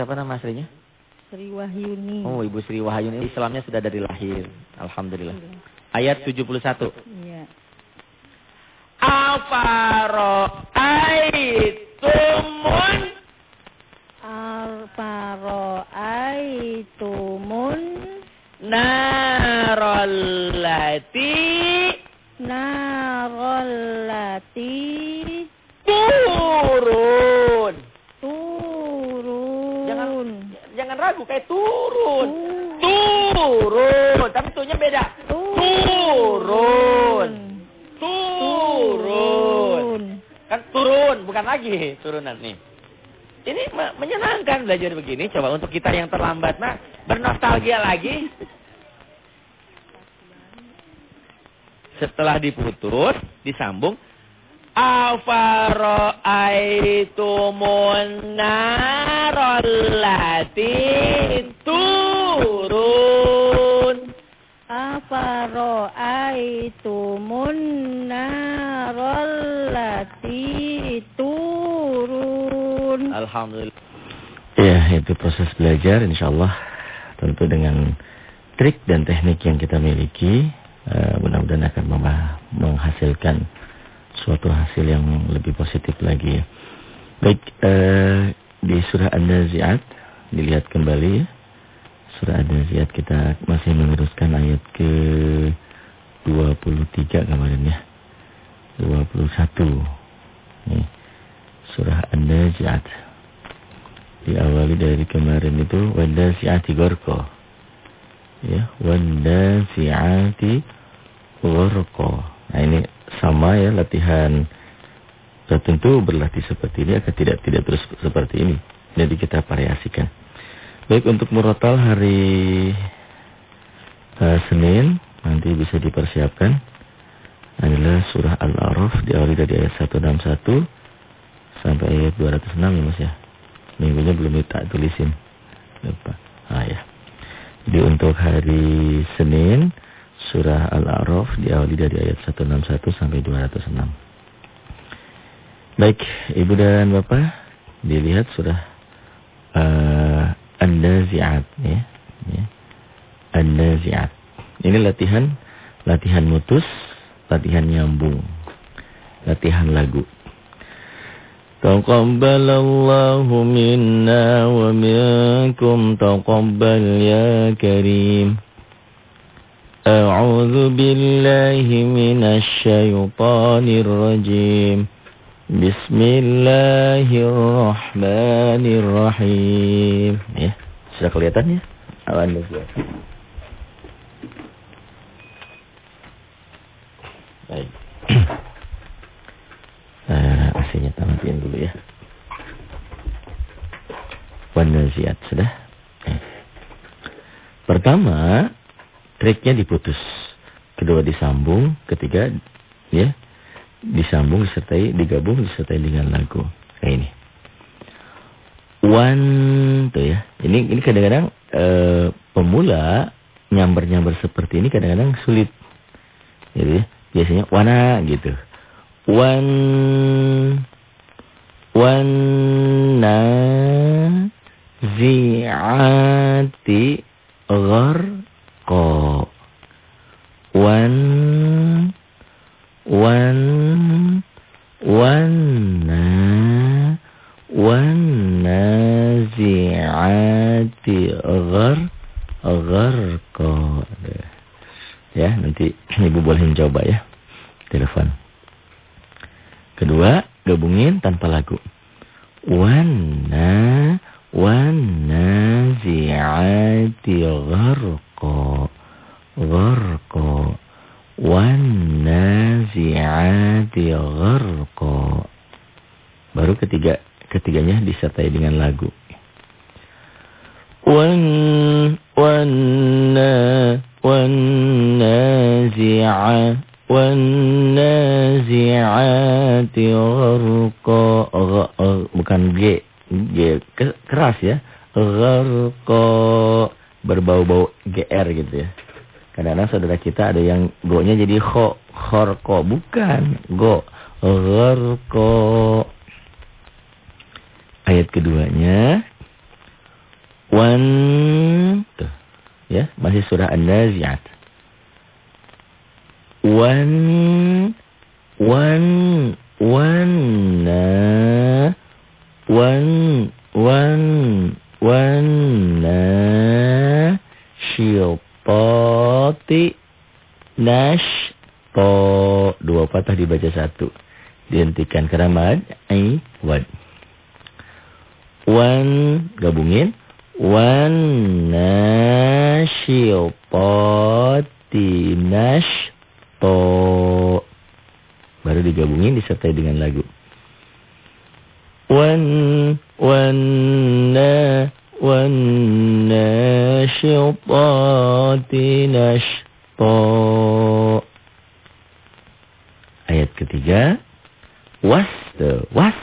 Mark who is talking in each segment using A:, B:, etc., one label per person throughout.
A: siapa nama aslinya?
B: Sri Wahyuni.
A: Oh, Ibu Sri Wahyuni Islamnya sudah dari lahir. Alhamdulillah. Ayat 71.
B: Iya.
A: Afaro aitumun
B: Alfaro aitumun
A: narallati
B: narallati
A: turun.
B: turun.
A: Jangan ragu kayak turun. Turun, tapi tuhnya beda. Turun. Turun. Kan turun, bukan lagi turunan nih. Ini me- menyenangkan belajar begini. Coba untuk kita yang terlambat, nah bernostalgia lagi. Setelah diputus, disambung. Afaro aitumun narallati turun.
B: Afaro aitumun narallati turun.
A: Alhamdulillah. Ya, itu proses belajar insyaallah tentu dengan trik dan teknik yang kita miliki eh, mudah-mudahan akan menghasilkan suatu hasil yang lebih positif lagi ya. Baik, eh, di surah An-Nazi'at dilihat kembali ya. Surah An-Nazi'at kita masih meneruskan ayat ke 23 kemarin ya. 21. Nih. Surah An-Nazi'at. Diawali dari kemarin itu Wandasi'ati Gorko. Ya, Wandasi'ati Gorko. Nah ini sama ya latihan tertentu berlatih seperti ini akan tidak tidak terus seperti ini. Jadi kita variasikan. Baik untuk murotal hari uh, Senin nanti bisa dipersiapkan adalah surah Al-A'raf diawali dari ayat 161 sampai ayat 206 ya Mas ya. Minggunya belum kita tulisin. Lupa. Ah ya. Jadi untuk hari Senin surah Al-A'raf diawali dari ayat 161 sampai 206. Baik, Ibu dan Bapak, dilihat surah uh, An-Nazi'at ya. ya. An-Nazi'at. Ini latihan latihan mutus, latihan nyambung. Latihan lagu. Taqabbalallahu minna wa minkum taqabbal ya karim. أعوذ بالله من الشيطان الرجيم بسم الله الرحمن الرحيم ya sudah kelihatan ya awan baik uh, AC-nya tamatin dulu ya Wanaziat sudah eh. pertama triknya diputus. Kedua disambung, ketiga ya disambung disertai digabung disertai dengan lagu. Kayak ini. One tuh ya. Ini ini kadang-kadang e, pemula nyamber-nyamber seperti ini kadang-kadang sulit. Jadi ya, biasanya wana gitu. One wana zi'ati gharqa wan wan wanna wannazi'ati ghar gharqa ya nanti ibu boleh coba ya telepon kedua gabungin tanpa lagu wanna wannazi'ati gharqa gharqa wannazi'ati gharqa baru ketiga ketiganya disertai dengan lagu wan wanna wannazi'a wannazi'ati gharqa bukan g g keras ya gharqa berbau-bau gr gitu ya kadang-kadang saudara kita ada yang go-nya jadi kho khorko bukan go gharqa ayat keduanya Wan. Tuh. Ya, masih surah An-Nazi'at. Wan. Wan. Wan. Wan. Wan. Wan. Syilpati. Nash. To. Dua patah dibaca satu. Dihentikan karena mad. Ai. Wad. Wan. Gabungin. Wan nasyitati nashto. Baru digabungin disertai dengan lagu. Wan wan na wan nasyitati nashto. Ayat ketiga. Was. Was.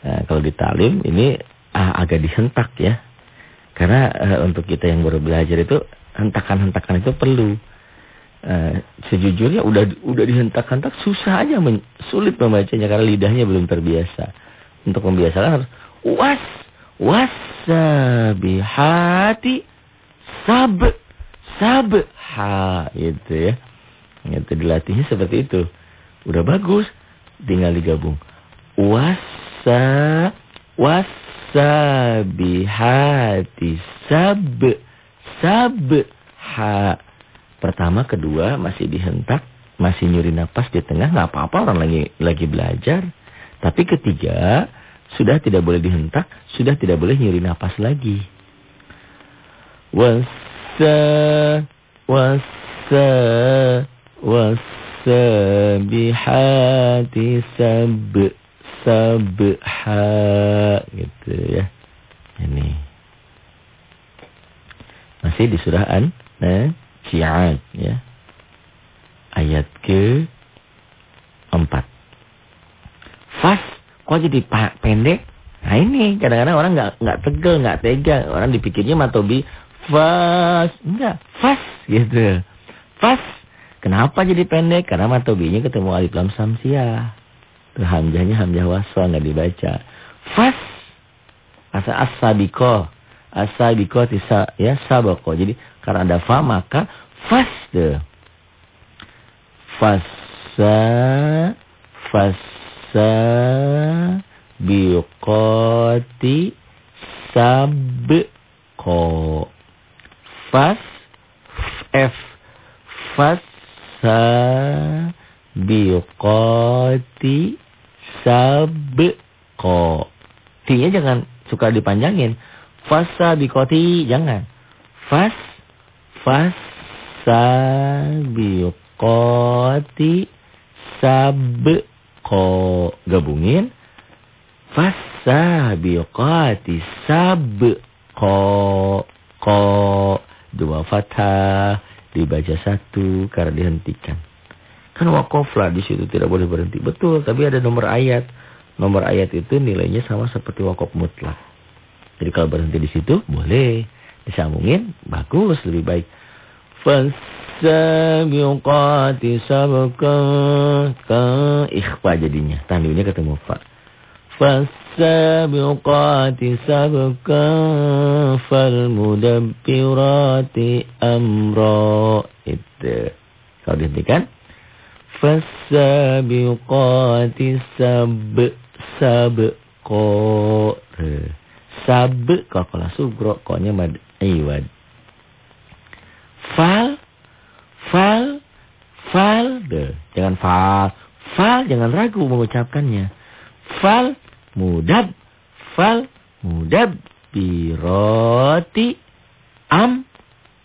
A: Nah, kalau di talim ini ah, agak dihentak ya. Karena uh, untuk kita yang baru belajar itu hentakan-hentakan itu perlu. Uh, sejujurnya udah udah dihentak-hentak susah aja men, sulit membacanya karena lidahnya belum terbiasa. Untuk membiasakan harus was wasabihati sab sab ha itu ya. Itu dilatihnya seperti itu. Udah bagus, tinggal digabung. Wasa was sabihati sab sab ha pertama kedua masih dihentak masih nyuri napas di tengah nggak apa-apa orang lagi lagi belajar tapi ketiga sudah tidak boleh dihentak sudah tidak boleh nyuri napas lagi wasa wasa wasa bihati sab sabha gitu ya. Ini. Masih di surah An Nazi'at ya. Ayat ke 4. Fas kok jadi pendek? Nah ini kadang-kadang orang nggak nggak tegel, nggak tega. Orang dipikirnya matobi fas, enggak, fas gitu. Fas. Kenapa jadi pendek? Karena matobinya ketemu alif lam samsiah. Hamzahnya hamzah waswa nggak dibaca. Fas asa as-sabiqah. As-sabiqah tisa ya sabaqah. Jadi karena ada fa maka fasda. Fassa fassa biqati sabqa. Fas f fassa biqati sabqa. T-nya jangan suka dipanjangin. Fasa biqati jangan. Fas fas sabiqati sabqa. Gabungin. Fas sabiqati sabqa. Ko dua fathah dibaca satu karena dihentikan. Kan wakoflah di situ tidak boleh berhenti. Betul, tapi ada nomor ayat. Nomor ayat itu nilainya sama seperti wakof mutlak. Jadi kalau berhenti di situ boleh disambungin, bagus lebih baik. Fasabiqati sabqa ikhfa jadinya. Tandunya ketemu fa. Fasabiqati sabqa falmudabbirati amra. Kalau dihentikan. Fasabiqati sab sab ko sab kalau subro koknya mad iwad fal. Fal. Fal. De jangan fal. Fal jangan ragu mengucapkannya. Fal mudab fal mudab biroti am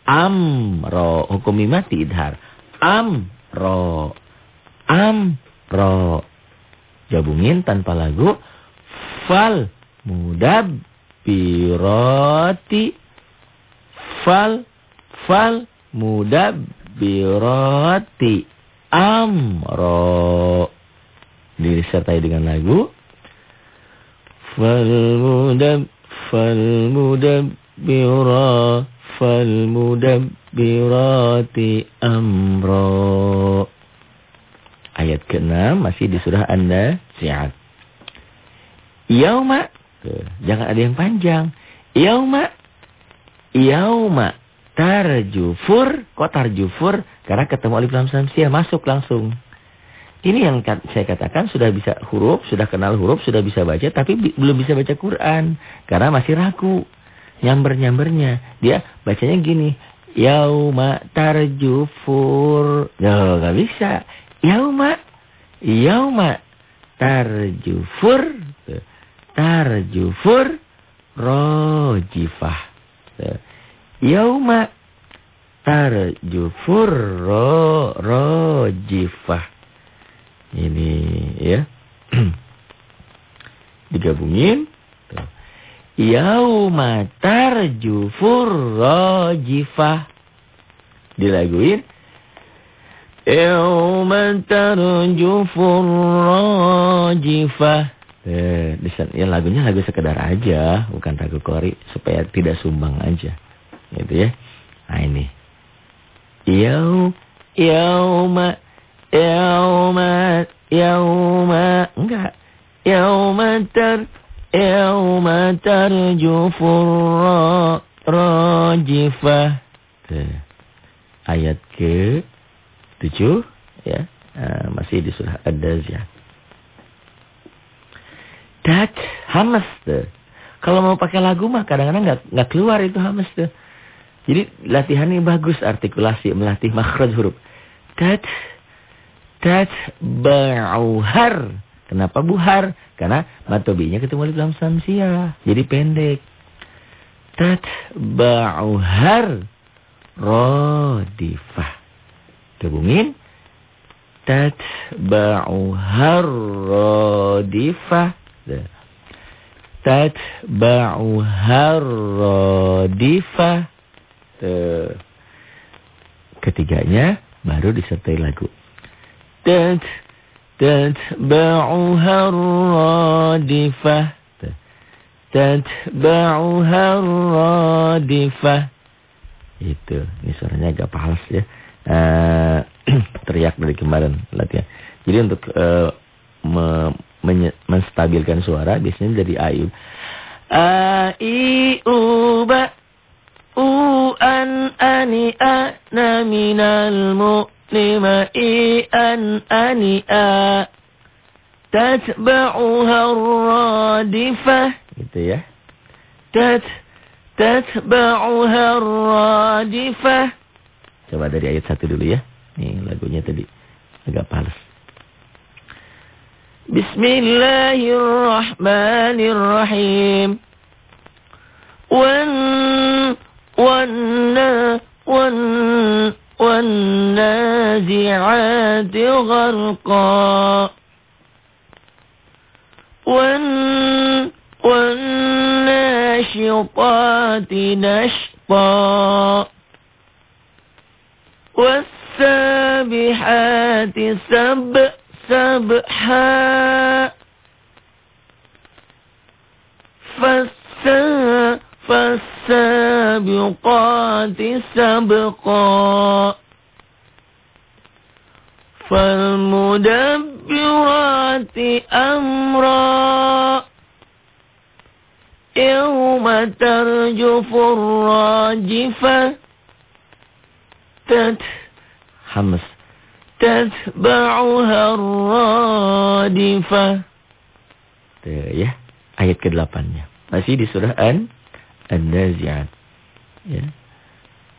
A: am ro hukum mati idhar am ro amro. Gabungin tanpa lagu. Fal mudab biroti. Fal fal mudab biroti amro. Disertai dengan lagu. Fal mudab biroti amro. Ayat ke-6 masih di surah Anda Siat. Yauma. Jangan ada yang panjang. Yauma. Yauma tarjufur. Kok tarjufur? Karena ketemu alif lam samsiah masuk langsung. Ini yang saya katakan sudah bisa huruf, sudah kenal huruf, sudah bisa baca, tapi belum bisa baca Quran. Karena masih ragu. Nyamber-nyambernya. Dia bacanya gini. Yauma tarjufur. Ya, gak bisa. Yauma. Yauma tarjufur. Tarjufur. Rojifah. Yauma tarjufur ro, rojifah. Ini ya. Digabungin. Yauma tarjufur rajifah. Dilaguin. Yauma tarjufur rajifah. Eh, ya lagunya lagu sekedar aja, bukan lagu kori supaya tidak sumbang aja. Gitu ya. Nah ini. Yau yauma Yauma yauma enggak. Yauma tar yauma tarjufur rajifah. Ayat ke tujuh ya. Uh, masih di surah Ad-Daziyah. Dat hamas tuh. Kalau mau pakai lagu mah kadang-kadang nggak nggak keluar itu hamas tuh. Jadi latihan ini bagus artikulasi melatih makhraj huruf. Dat tatba'uhar. Kenapa buhar? Karena matobinya ketemu di dalam samsia. Jadi pendek. Tatba'uhar rodifah. Gabungin. Tatba'uhar rodifah. Tatba'uhar rodifah. Ketiganya baru disertai lagu. تت تتبعها الرادفة تتبعها الرادفة itu ini suaranya agak palas ya uh, teriak dari kemarin latihan jadi untuk uh, me, menstabilkan suara biasanya dari ayu a i u ba u an ani a na minal mu ani a tatba'uha radifah gitu ya. tat tatba'uha radifah coba dari ayat satu dulu ya. Nih lagunya tadi. Agak palas Bismillahirrahmanirrahim. Wan wan wan والنازعات غرقا. والن والناشطات نشطا. والسابحات سب سبحا. فالسابحات فالسابقات سبقا فالمدبرات أمرا يوم ترجف الراجفة تت حمس تتبعها الرادفة ya ayat ke-8-nya masih di surah An An-Nazi'at. Ya.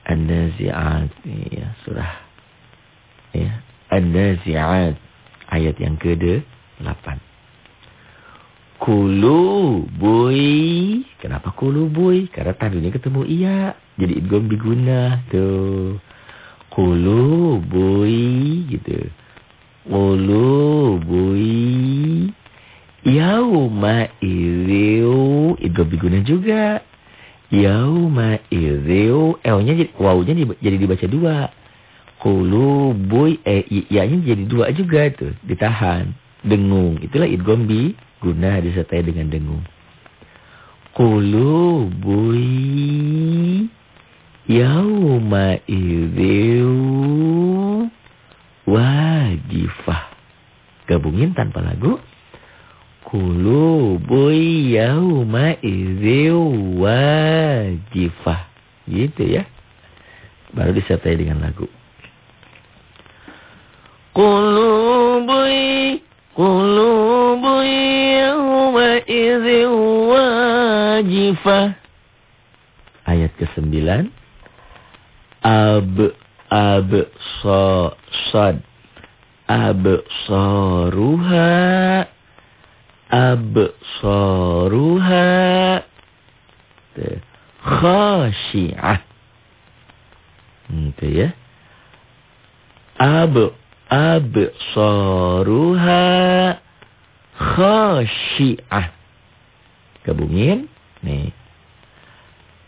A: An-Nazi'at. Ya, surah. Ya. An-Nazi'at. Ayat yang ke-8. Kulu bui. Kenapa kulu bui? Karena tadinya ketemu iya. Jadi idgom diguna. Tuh. Kulu bui. Gitu. Kulu bui. Yauma iriu. Idgom diguna juga. Yauma idhiu. L-nya jadi, wawunya jadi dibaca dua. Kulubui, eh, ya-nya jadi dua juga tuh. Ditahan. Dengung. Itulah idgham bi guna disertai dengan dengung. Kulubui. Yauma idhiu. Wajifah. Gabungin tanpa lagu. Kulubu yawma idhiu wajifah. Gitu ya. Baru disertai dengan lagu. Qulubi qulubi yawma idhin wajifah. Ayat ke-9. Ab ab so sad ab soruha ab soruha khashi'ah itu ya. Ab ab soruha khashi'ah gabungin nih.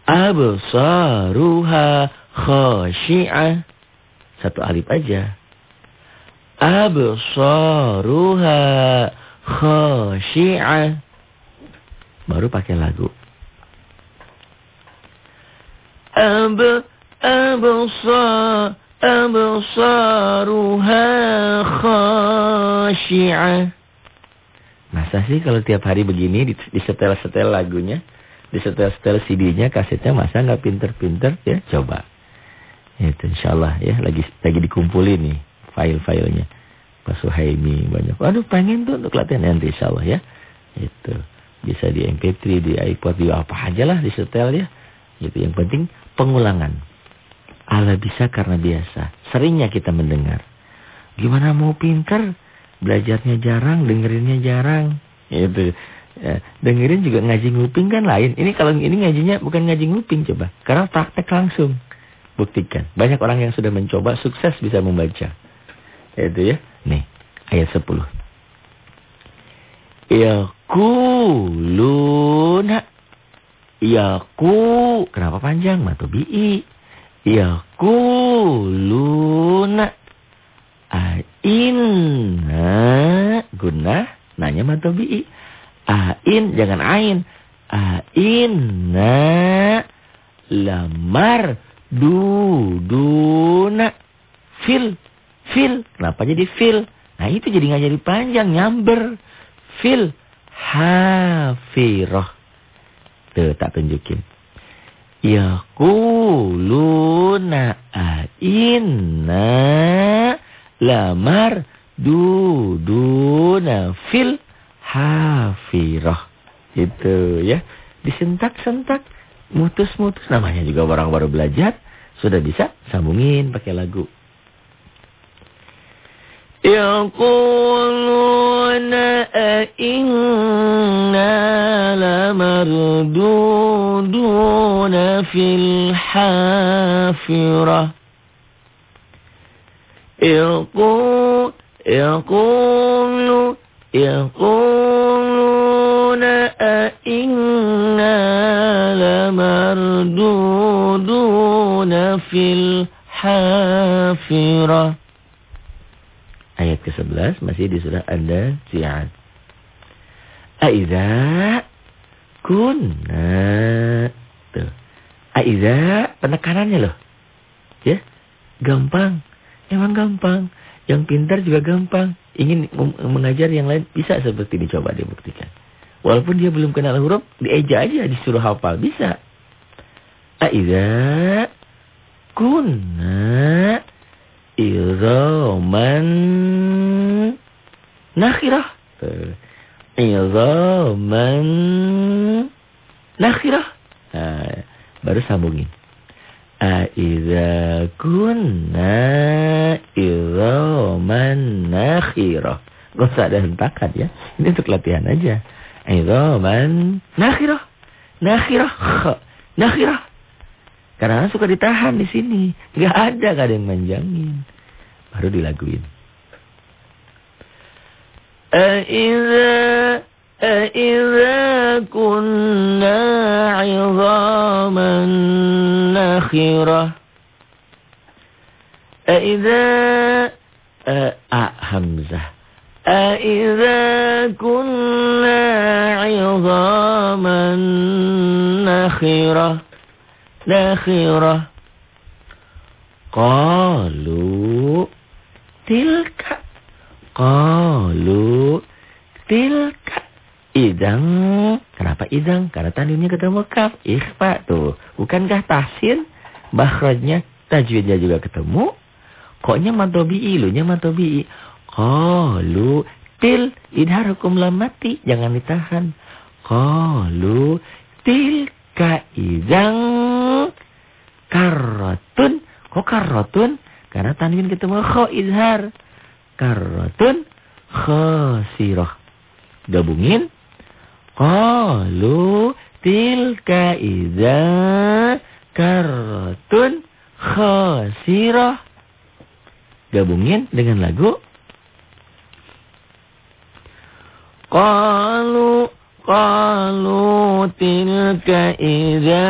A: ab soruha khashi'ah satu alif aja. absaruha baru pakai lagu. Ab absa absaruha khashi'ah. Masa sih kalau tiap hari begini disetel-setel lagunya? Disetel-setel CD-nya kasetnya masa nggak pinter-pinter ya? Coba. Itu insyaallah ya lagi lagi dikumpulin nih file-filenya. Pak Suhaimi banyak. Aduh pengen tuh untuk latihan nanti insya Allah ya. Itu. Bisa di MP3, di iPod, di apa aja lah di setel ya. Itu yang penting pengulangan. Allah bisa karena biasa. Seringnya kita mendengar. Gimana mau pinter? Belajarnya jarang, dengerinnya jarang. Itu. Ya, dengerin juga ngaji nguping kan lain. Ini kalau ini ngajinya bukan ngaji nguping coba. Karena praktek langsung. Buktikan. Banyak orang yang sudah mencoba sukses bisa membaca. Itu ya. Nih, ayat 10. Yaquluna Yaku. Kenapa panjang? Matubi'i Yaquluna Aina Guna. Nanya matubi'i Ain Jangan ain. Aina Lamar. Duduna. Fil Fil. Kenapa jadi fil? Nah itu jadi nggak jadi panjang. Nyamber. Fil. Hafiroh. Tuh tak tunjukin. Yaquluna aina lamar duduna fil hafiroh. Itu ya. Disentak-sentak. Mutus-mutus. Namanya juga orang baru belajar. Sudah bisa sambungin pakai lagu. يقولون أئنا لمردودون في الحافرة. يقول يقول يقولون أئنا لمردودون في الحافرة. Ke-11 masih di surah Anda Zi'ad. Aiza kunna. Tuh. Aiza penekanannya loh. Ya. Gampang. Emang gampang. Yang pintar juga gampang. Ingin mengajar yang lain bisa seperti dicoba dibuktikan. Walaupun dia belum kenal huruf, dieja aja disuruh hafal bisa. Aiza kunna Izaman nakhirah. Izaman nakhirah. Nah, baru sambungin. Aiza kunna izaman nakhirah. Gak usah ada hentakan ya. Ini untuk latihan aja. Izaman nakhirah. Nakhirah. Nakhirah. Karena suka ditahan di sini. Gak ada, gak ada yang manjangin. Baru dilaguin. Aiza Aiza kunna izaman nakhirah. Aiza A Hamzah. Aiza kunna izaman nakhirah. Nakhirah. Qalu tilka. Qalu tilka. Idang. Kenapa idang? Karena tanwinnya ketemu kaf. Ikhfa tuh. Bukankah tahsin? Bahrajnya tajwidnya juga ketemu. Koknya matobi'i. Lunya matobi'i. Qalu til idhar hukum lamati. Jangan ditahan. Qalu tilka idang karotun. Kok karotun? Karena tanwin ketemu kho idhar. Karotun khosirah. Gabungin. Qalu tilka idza karotun khosirah. Gabungin dengan lagu. Qalu qalu tilka idza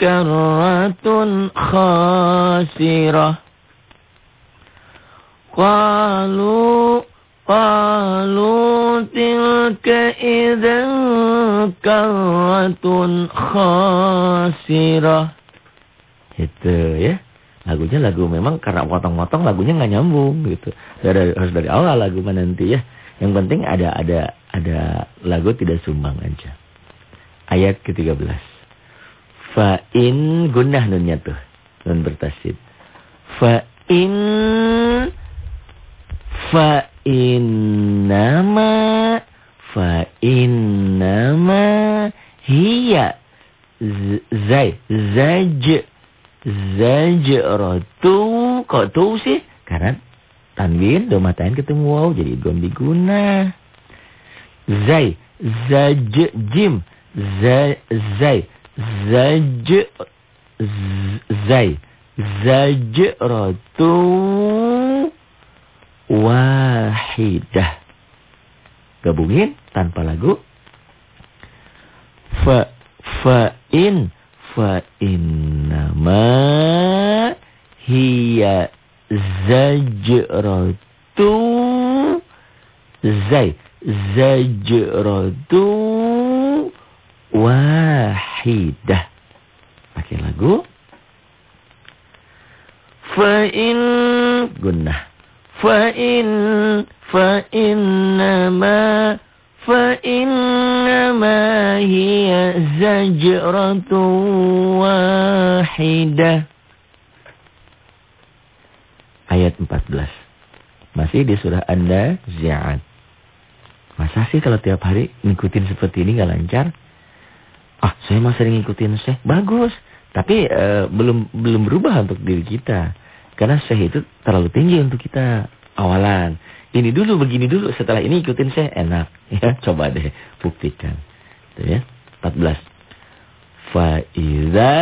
A: karratun khasirah. Qalu tilka idzan karratun khasirah. Itu ya. Lagunya lagu memang karena potong-potong lagunya nggak nyambung gitu. Dari, harus dari awal lagu nanti ya. Yang penting ada ada ada lagu tidak sumbang aja. Ayat ke-13. Fa in gunnah nunnya tuh. Nun bertasid. Fa in fa innama fa innama hiya zai zaj zajratu. Kok tuh sih? Karena tanwin domatain ketemu wow jadi idgham diguna. Zai zaj jim zai zai zaj zai zajratu wahidah. Gabungin tanpa lagu. Fa fa in fa innama hiya zajratu zai zajratu wahidah. Pakai lagu. Fa in gunnah فإن فإنما فإنما هي زجرة واحدة Ayat 14 Masih di surah Anda Zi'at Masa sih kalau tiap hari ngikutin seperti ini nggak lancar? Ah, saya masih sering ngikutin Syekh. Bagus. Tapi uh, belum belum berubah untuk diri kita. Karena syekh itu terlalu tinggi untuk kita awalan. Ini dulu, begini dulu. Setelah ini ikutin saya enak. Ya, coba deh buktikan. Tuh ya. 14. Faiza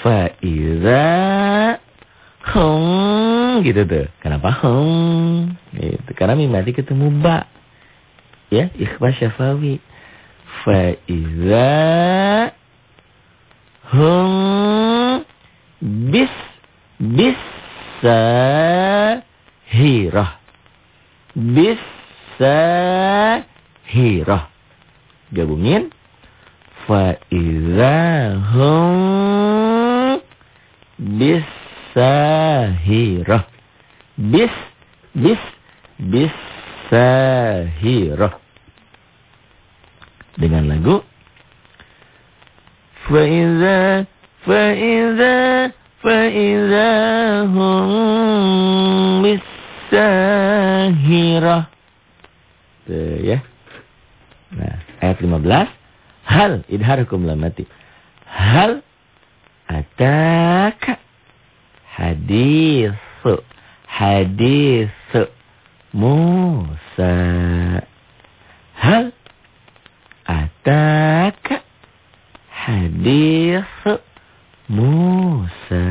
A: Faiza Hum gitu tuh. Kenapa hum? Gitu. Karena mimati ketemu ba. Ya, ikhfa syafawi. Faiza hum bis bisa hirah. Bisa hirah. Gabungin. Fa'idhahum bisa hirah. Bis, bis, bisa hirah. Dengan lagu. Fa'idha, fa'idha, فإذا هم بالساهرة Tuh ya. Nah, ayat 15. Hal idharakum lamati. Hal ataka hadis hadis Musa. Hal ataka hadis Musa.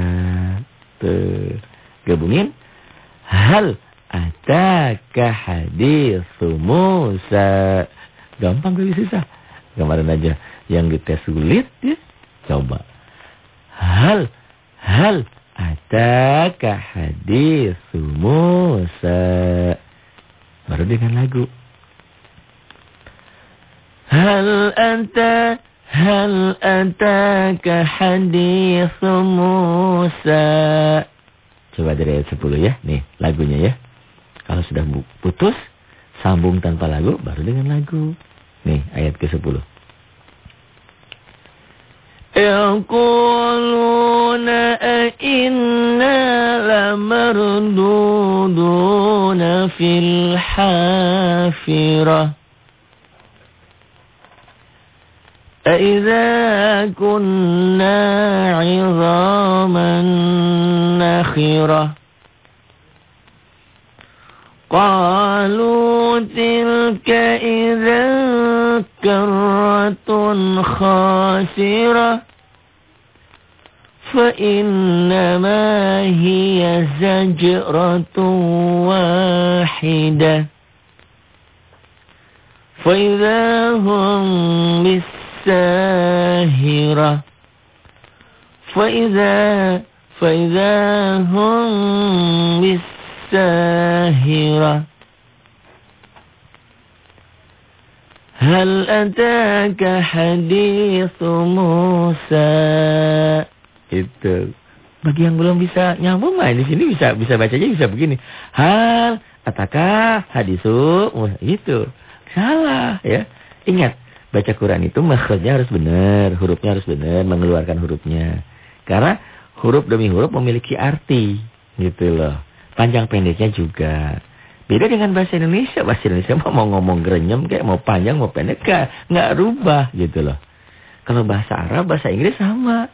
A: Gabungin. Hal ataka hadithu Musa. Gampang gak susah. Kemarin aja yang dites sulit ya. Coba. Hal hal ataka hadithu Musa. Baru dengan lagu. Hal anta Hal ataka hadis Musa. Coba dari ayat 10 ya. Nih lagunya ya. Kalau sudah putus, Sambung tanpa lagu, baru dengan lagu. Nih, ayat ke-10. يقولون أئنا لمردودون في الحافرة أئذا كنا عظاما نخرة قالوا تلك إذا كرة خاسرة فإنما هي زجرة واحدة. فإذا هم بالساهرة فإذا فإذا هم بالساهرة هل أتاك حديث موسى Itu. Bagi yang belum bisa nyambung mah di sini bisa bisa bacanya bisa begini. Hal atakah hadisu itu. Salah ya. Ingat, baca Quran itu makhrajnya harus benar, hurufnya harus benar, mengeluarkan hurufnya. Karena huruf demi huruf memiliki arti gitu loh. Panjang pendeknya juga. Beda dengan bahasa Indonesia. Bahasa Indonesia mau ngomong gerenyem kayak mau panjang mau pendek nggak rubah gitu loh. Kalau bahasa Arab, bahasa Inggris sama.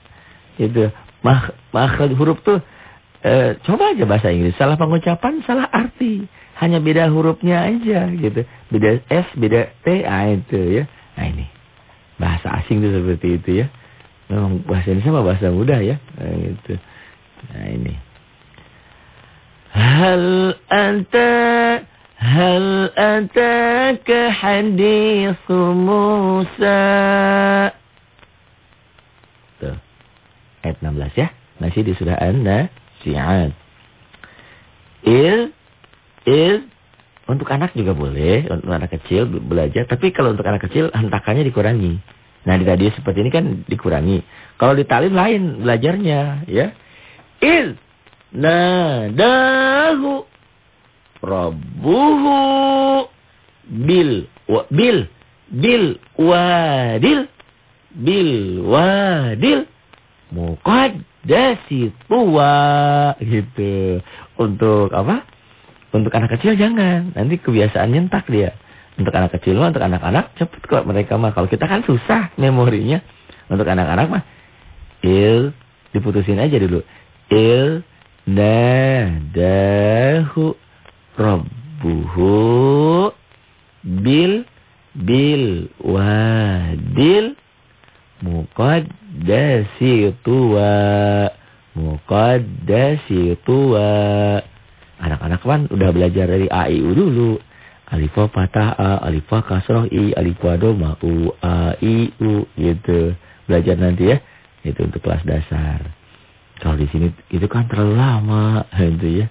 A: Itu Mah, makhraj huruf tuh e, coba aja bahasa Inggris salah pengucapan, salah arti. Hanya beda hurufnya aja gitu. Beda S, beda T, ah itu ya. Nah ini. Bahasa asing tuh seperti itu ya. Memang bahasa Indonesia sama bahasa mudah ya. Nah, gitu. Nah ini. Hal anta hal ataka hadithu Musa ayat 16 ya. Masih di surah An-Nasi'at. Il, il, untuk anak juga boleh, untuk anak kecil belajar. Tapi kalau untuk anak kecil, hentakannya dikurangi. Nah di radio seperti ini kan dikurangi. Kalau di talim lain belajarnya, ya. Il, nadahu, rabbuhu, bil, wa, bil, bil, wadil, bil, wadil, muqaddasi tua gitu. Untuk apa? Untuk anak kecil jangan. Nanti kebiasaan nyentak dia. Untuk anak kecil mah, untuk anak-anak cepet kok mereka mah. Kalau kita kan susah memorinya. Untuk anak-anak mah il diputusin aja dulu. Il nadahu rabbuhu bil bil wadil muqaddasi tua muqaddasi tua anak-anak kan udah belajar dari a i u dulu alif patah a alif kasroh i alif doma u a i u gitu belajar nanti ya itu untuk kelas dasar kalau di sini itu kan terlalu lama gitu ya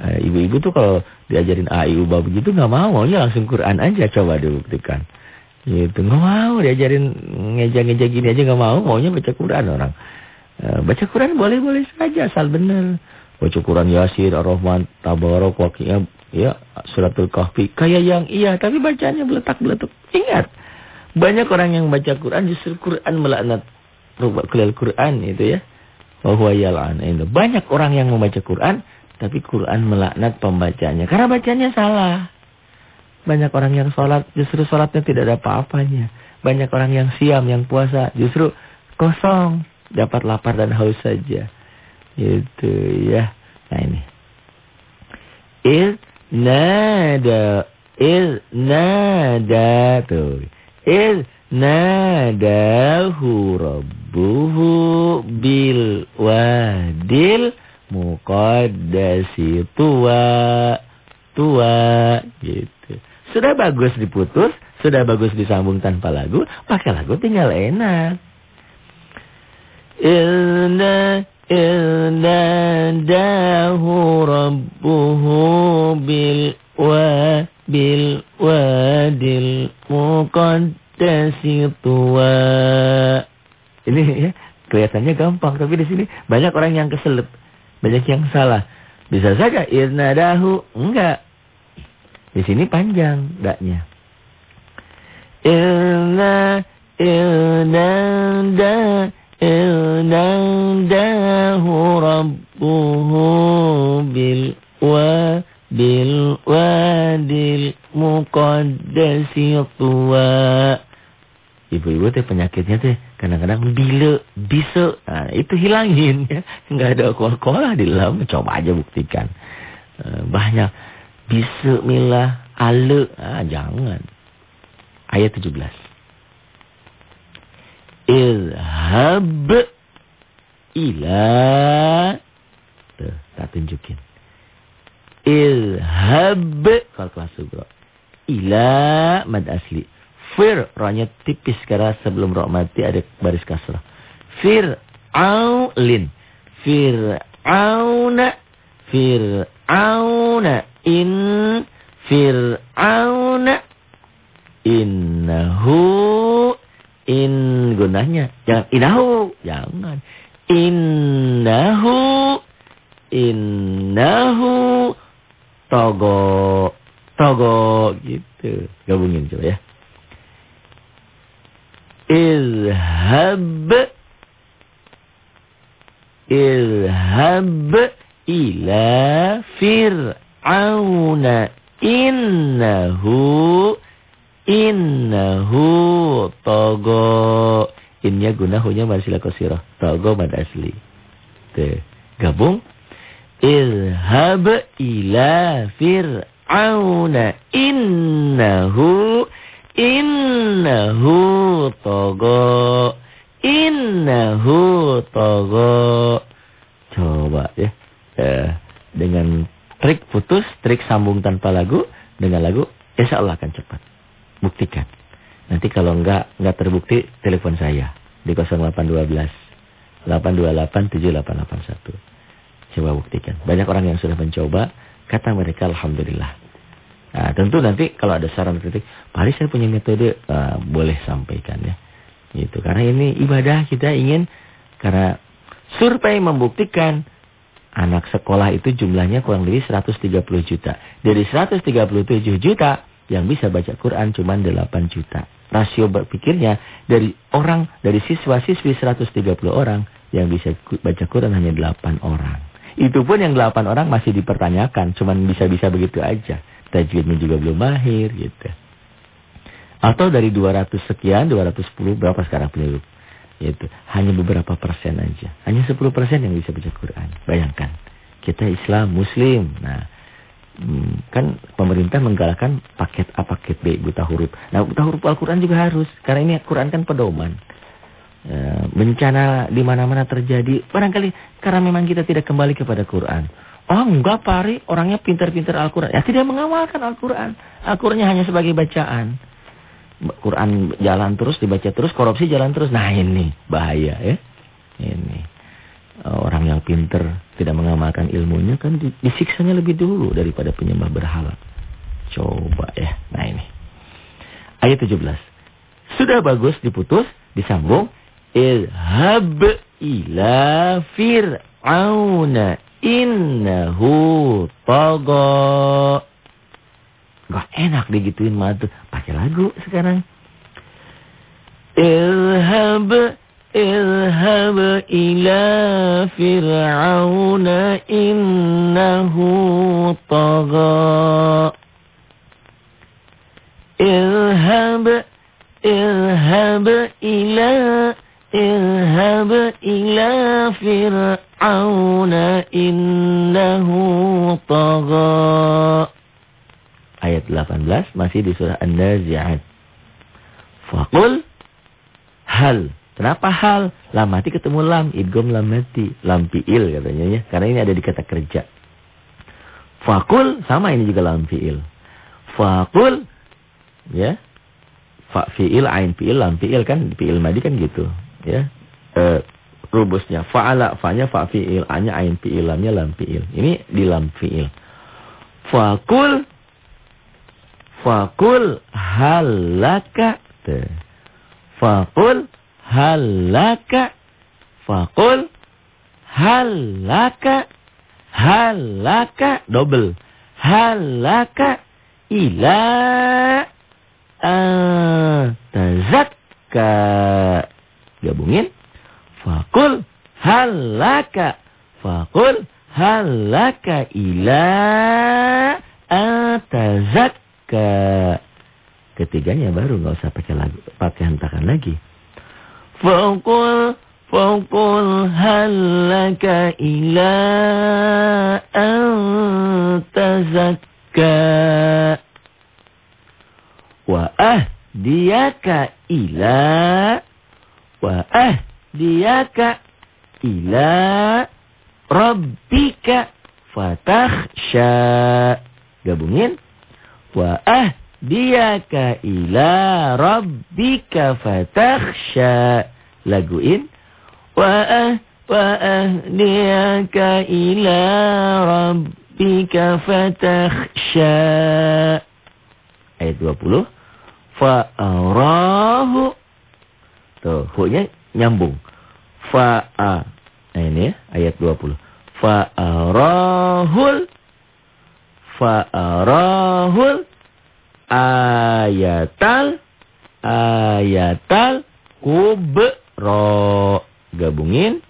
A: eh, ibu-ibu tuh kalau diajarin a i u bab begitu nggak mau maunya langsung Quran aja coba dibuktikan Gitu. Nggak mau diajarin ngeja-ngeja gini aja nggak mau. Maunya baca Quran orang. E, baca Quran boleh-boleh saja asal benar. Baca Quran Yasir, Ar-Rahman, Tabarok, Waqiyah, ya, Suratul Kahfi. Kayak yang iya, tapi bacanya beletak-beletuk. Ingat, banyak orang yang baca Quran justru Quran melaknat kelal Quran itu ya. Bahwa yal'an. Banyak orang yang membaca Quran, tapi Quran melaknat pembacanya. Karena bacanya salah. Banyak orang yang sholat, justru sholatnya tidak ada apa-apanya. Banyak orang yang siam, yang puasa, justru kosong. Dapat lapar dan haus saja. Itu ya. Nah ini. Il nada. Il nada. Tuh. Il nadahu rabbuhu bil wadil muqaddasi tua. Tua. Gitu. Sudah bagus diputus, sudah bagus disambung tanpa lagu, pakai lagu tinggal enak. Ilna bil wa bil wadil muqaddasi tuwa. Ini ya, kelihatannya gampang, tapi di sini banyak orang yang keselip, banyak yang salah. Bisa saja dahu enggak Di sini panjang daknya. Ilna ilnanda wa bil wadil muqaddasi tuwa. Ibu-ibu teh penyakitnya teh kadang-kadang bila, bisa. Nah, itu hilangin ya. Enggak ada kol-kolah di dalam. Coba aja buktikan. Uh, banyak. Bisa milah, ale. Ah, jangan. Ayat 17. Ilhab ila. Tuh, tak tunjukin. Ilhab. Kalau kelas subro. Ila mad asli Fir, rohnya tipis karena sebelum roh mati ada baris kasrah. Fir'aulin. Fir'auna. Fir'auna. In. Fir'auna. Innahu. In gunanya. Jangan innahu. Jangan. Innahu. Innahu. Togo. Togo. Gitu. Gabungin coba ya. Ilhab Ilhab ila fir'auna innahu innahu togo innya gunahunya masih lakosirah togo mad asli Tuh. gabung ilhab ila fir'auna innahu Innahu togo. Innahu togo. Coba ya. Eh, dengan trik putus, trik sambung tanpa lagu. Dengan lagu, insya Allah akan cepat. Buktikan. Nanti kalau enggak, enggak terbukti, telepon saya. Di 0812 828 7881. Coba buktikan. Banyak orang yang sudah mencoba. Kata mereka, Alhamdulillah. Nah, tentu nanti kalau ada saran kritik, paling saya punya metode, uh, boleh sampaikan ya. Gitu. Karena ini ibadah kita ingin, karena survei membuktikan anak sekolah itu jumlahnya kurang lebih 130 juta. Dari 137 juta yang bisa baca Quran cuma 8 juta. Rasio berpikirnya dari orang, dari siswa-siswi 130 orang yang bisa baca Quran hanya 8 orang. Itu pun yang 8 orang masih dipertanyakan, cuman bisa-bisa begitu aja tajwidnya juga belum mahir gitu. Atau dari 200 sekian, 210 berapa sekarang penduduk? Itu hanya beberapa persen aja. Hanya 10 persen yang bisa baca Quran. Bayangkan, kita Islam, Muslim. Nah, hmm, kan pemerintah menggalakkan paket A, paket B, buta huruf. Nah, buta huruf Al-Quran juga harus. Karena ini Quran kan pedoman. E, bencana di mana-mana terjadi. Barangkali karena memang kita tidak kembali kepada Quran. Oh enggak pari, orangnya pintar-pintar Al-Quran. Ya tidak mengamalkan Al-Quran. Al-Qurannya hanya sebagai bacaan. Quran jalan terus, dibaca terus, korupsi jalan terus. Nah ini bahaya ya. Ini. Orang yang pintar tidak mengamalkan ilmunya kan disiksanya lebih dulu daripada penyembah berhala. Coba ya. Nah ini. Ayat 17. Sudah bagus diputus, disambung. Ilhab ila fir'auna Innahu togo. Gak enak digituin madu. Pakai lagu sekarang. Ilhab Ilhab ila fir'auna innahu togo. Ilhab Ilhab ila Ilhab ila fir'auna innahu tagha. Ayat 18 masih di surah An-Nazi'at. Faqul hal. Kenapa hal? Lam mati ketemu lam. Idgom lam mati. Lam fi'il katanya ya. Karena ini ada di kata kerja. Fakul sama ini juga lam fi'il. Fakul ya. Fa fi'il, ain fi'il, lam fi'il kan. Fi'il madi kan gitu ya e, rubusnya fa'ala fa'nya fa fi'il a-nya ain fi'il lamnya lam fi'il ini di lam fi'il fakul fakul halaka fakul halaka. Fakul halaka. Halaka. Double. Halaka. Ila. Tazakka. Gabungin. Fakul halaka. Fakul halaka. Ila. Atazakka. Ketiganya baru nggak usah pakai lagu, pakai hentakan lagi. Fakul fakul halaka ila antazakka. Wa ahdiyaka ila wa ahdiyaka ila rabbika fatakhsha. Gabungin. Wa ahdiyaka ila rabbika fatakhsha. Laguin. Wa ah wa ahdiyaka ila rabbika fatakhsha. Ayat 20. Fa'arahu. Tuh, hu-nya nyambung. Fa'a. Nah ini ya, ayat 20. Fa'arahul. Fa'arahul. Ayatal. Ayatal. Kubro. Gabungin.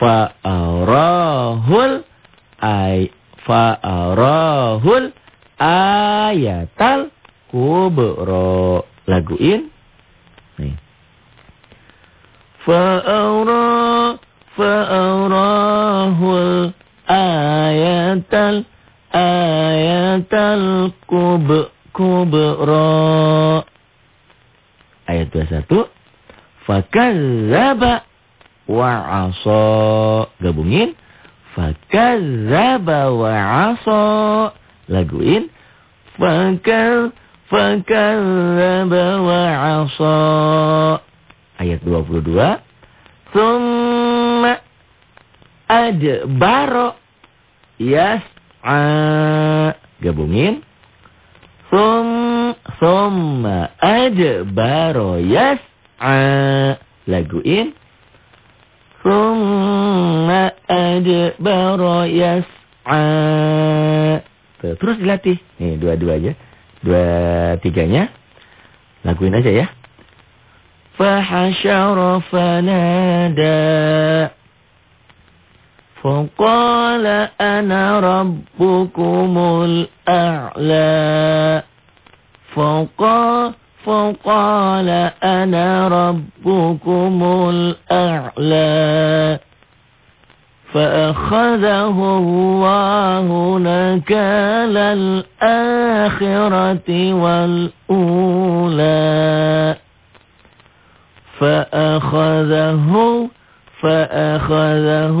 A: Fa'arahul. Ay. Fa'arahul. Ayatal. Kubro. Laguin. Nih. Fa'ara fa'arahul ayatal ayatal kub kubra. Ayat 21. Fakadzaba wa asa. Gabungin. Fakadzaba wa asa. Laguin. Fakal fakadzaba wa asa. Ayat 22. Thumma adbaro a gabungin. Sum summa ajbaro a laguin. Summa ajbaro yas'a. A terus dilatih. Nih dua-dua aja dua tiganya laguin aja ya. Fahasyara fanada. فقال أنا ربكم الأعلى. فقال فقال أنا ربكم الأعلى. فأخذه الله نكال الآخرة والأولى. فأخذه فأخذه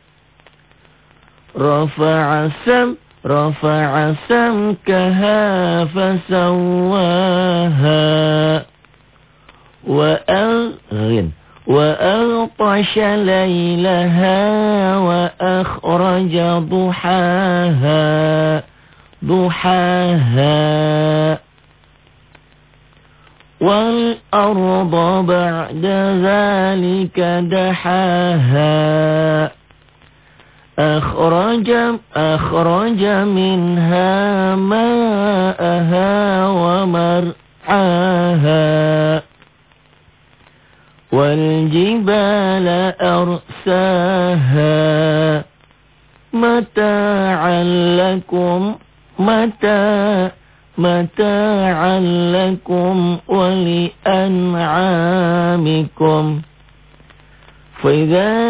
A: رفع سم رفع سمكها فسواها. وأغن وأغطش ليلها وأخرج ضحاها. ضحاها. والأرض بعد ذلك دحاها. أخرج أخرج منها ماءها ومرعاها. والجبال أرساها. متاعا لكم متاع متاعا لكم ولأنعامكم. فإذا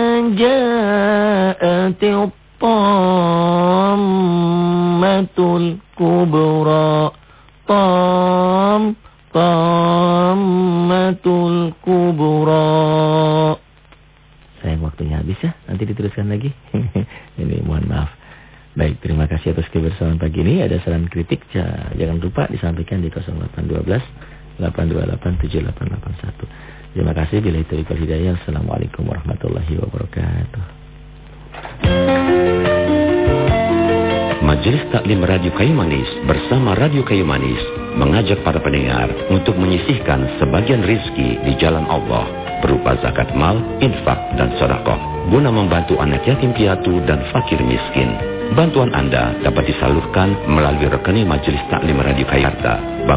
C: piatu dan fakir miskin. Bantuan Anda dapat disalurkan melalui rekening Majelis Taklim Radio Jakarta.